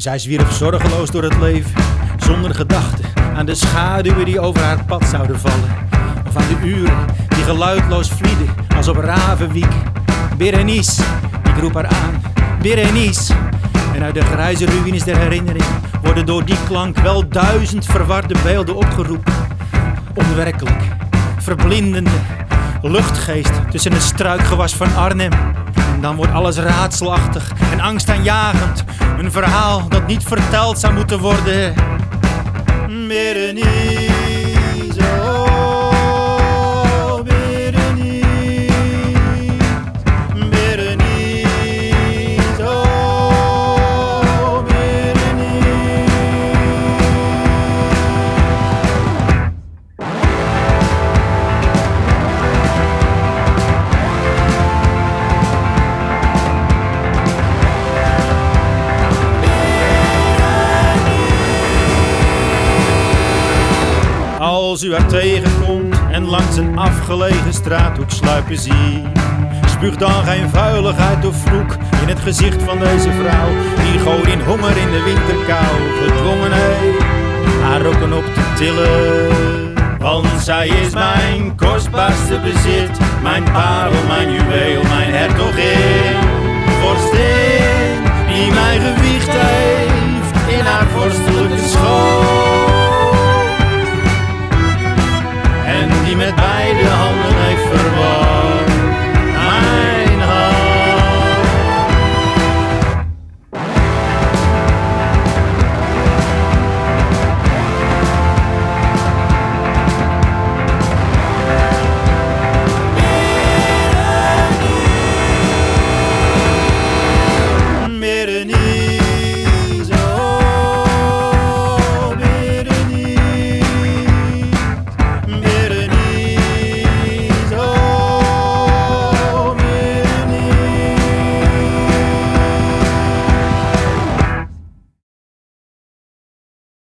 Zij zwierf zorgeloos door het leven, zonder gedachten aan de schaduwen die over haar pad zouden vallen. Of aan de uren die geluidloos vlieden als op ravenwiek. Berenice, ik roep haar aan, Berenice. En uit de grijze ruïnes der herinnering worden door die klank wel duizend verwarde beelden opgeroepen. Onwerkelijk, verblindende, luchtgeest tussen het struikgewas van Arnhem. En dan wordt alles raadselachtig en angstaanjagend. Een verhaal dat niet verteld zou moeten worden. Berenice, Als u haar tegenkomt en langs een afgelegen straathoek sluipen zie. Spuug dan geen vuiligheid of vloek in het gezicht van deze vrouw. Die gooit in honger in de winterkou, gedwongen heeft haar rokken op te tillen. Want zij is mijn kostbaarste bezit, mijn parel,